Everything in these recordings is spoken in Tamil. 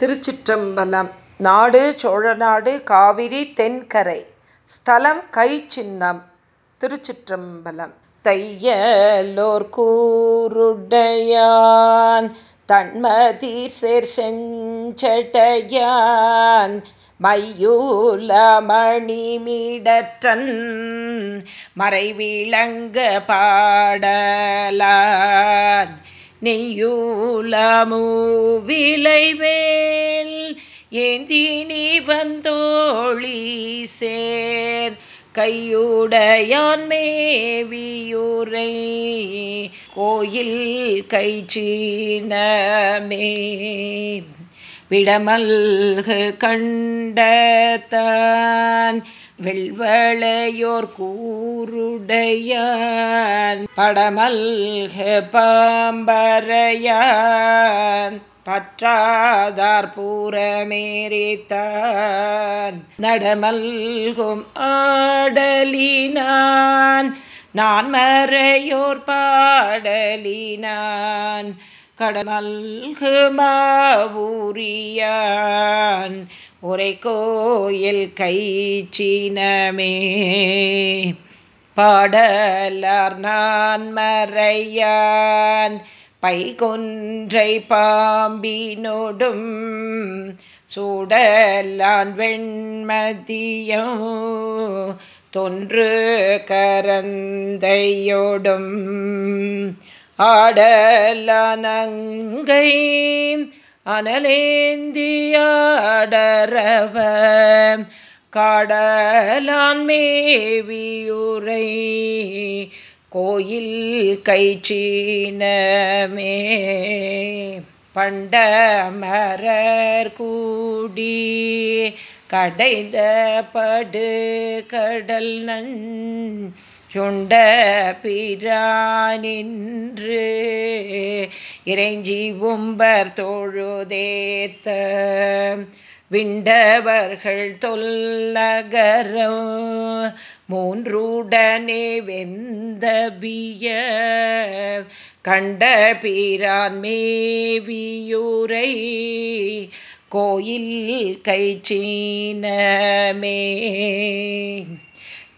திருச்சிற்றம்பலம். நாடு சோழநாடு காவிரி தென்கரை. ஸ்தலம் கை சின்னம். திருச்சிற்றம்பலம். தையலோர் கூருடையான். தன்மதி சேர் செஞ்சடையான். மையூலமணிமிடற்றன் மறைவிளங்க பாடலான். நெய்யூலமூவிலைவேல் ஏந்தி நீ வந்தோழி சேர் கையுடையான் மேவியூரை கோயில் கைச்சீனமே. விடமல்கு கண்டத்தான் வெள்வளையோர் கூருடையான் படமல்கு பாம்பரையான் பற்றாதார் பூரமேறித்தான். நடமல்கும் ஆடலினான். நான் மறையோர் பாடலினான். கடமல்கு மாவூரியான் ஒரே கோயில் கைச்சினமே. பாடலார் நான் மறையான். பைகொன்றை பாம்பினோடும் சூடலான் வெண்மதியம் தொன்று கரந்தையோடும் ஆடலானங்கை அனலேந்தியாடரவ. காடலான் மேவியுரை கோயில் கைச்சீனமே பண்டமரர் கூடி கடைந்த படு கடல் நன் சுண்ட பிரானின்று இறைஞ்சி உம்பர் தொழுதேத்த விண்டவர்கள் தொல்லகரம் மூன்றுடனே வெந்தபிய கண்ட பீரான் மேவியூரை கோயில் கைச்சீனமே.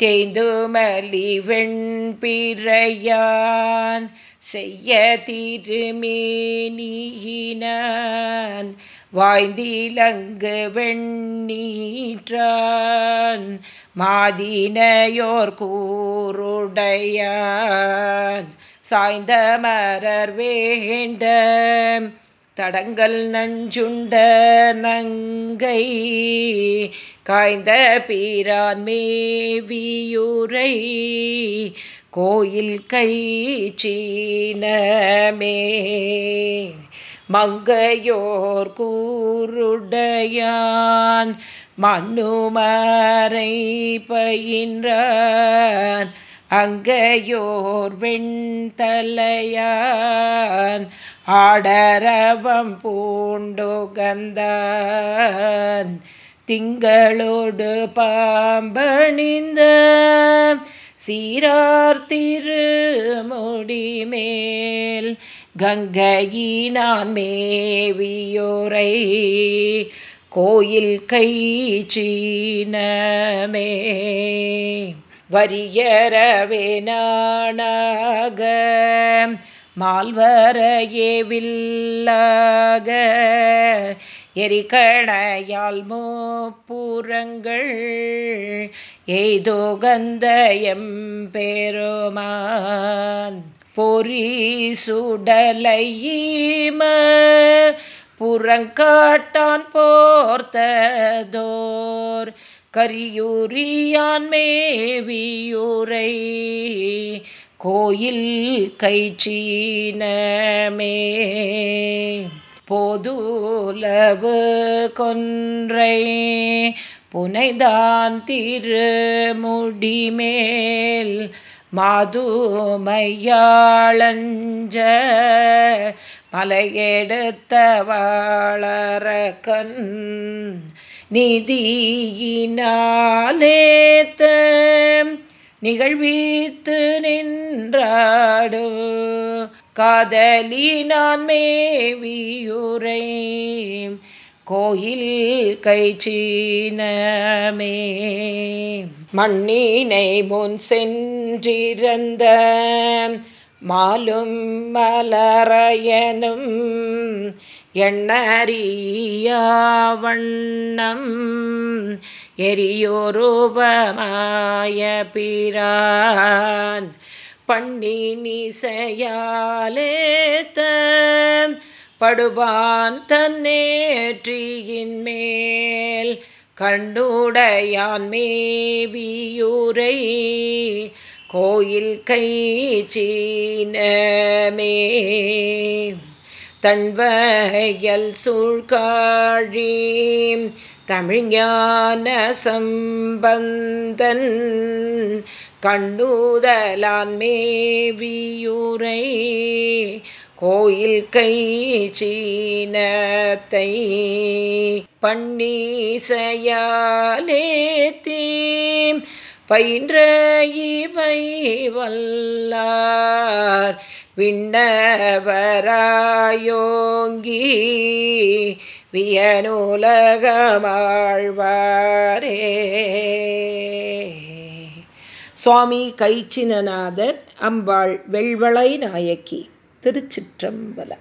தேய்ந்துமலி வெண்பிறையான் செய்ய திருமேனியினான் வாய்ந்திலங்கு வெண்ணீற்றான் மாதினையோர் கூருடையான். சாய்ந்த மரர் வேண்ட தடங்கள் நஞ்சுண்ட நங்கை காய்ந்த பீரான் மேவியுரை கோயில் கை சீனமே. மங்கையோர் கூருடையான் மண்ணுமரை பயின்றான். அங்கையோர் வெண்தலையான் ஆடரவம் பூண்டுகந்தான். திங்களோடு பாம்பணிந்த சீரார் திருமுடிமேல் கங்கையினான் மேவியோரை கோயில் கை சீனமே. வரியரவே நாணாக மால்வரையே வில்லாக எரிகணையால் மூப்புறங்கள் ஏதோ கந்தயம் பெருமான் பொறி சுடலையீம புறங்காட்டான் போர்த்ததோர் கரியூரியான் மேவியூரை கோயில் கைச்சீனமே. போதுலவு கொன்றை புனைதான் திருமுடிமேல் மாதுமையாளஞ்ச மலையெடுத்த வாழறக்கன் நிதியினாலேத்த நிகழ்வித்து நின்றாடு காதலினான் மேவியுரை கோயில் கைச்சீனமே மண்ணினை முன் சென்றிருந்த மாலும் மலரையனும் எண்ணறியவண்ணம் எரியோரூபமாய பிரான். பண்ணினிசையாலேத்த படுபான் தன்னேற்றியின் மேல் கண்ணுடையான் மேவியூரை கோயில் கை சீனமே. தன்வயல் சூழ்காழி தமிழ்ஞான சம்பந்தன் கண்ணுதலான் மேவியூரை கோயில் கை சீனத்தை பன்னீசையாலே தீம். பயின்ற இவை வல்லார் விண்ணவராயோங்கி வியனுலகமாழ்வாரே. சுவாமி கைச்சினநாதர் அம்பாள் வெள்வளை நாயக்கி திருச்சிற்றம்பலம்.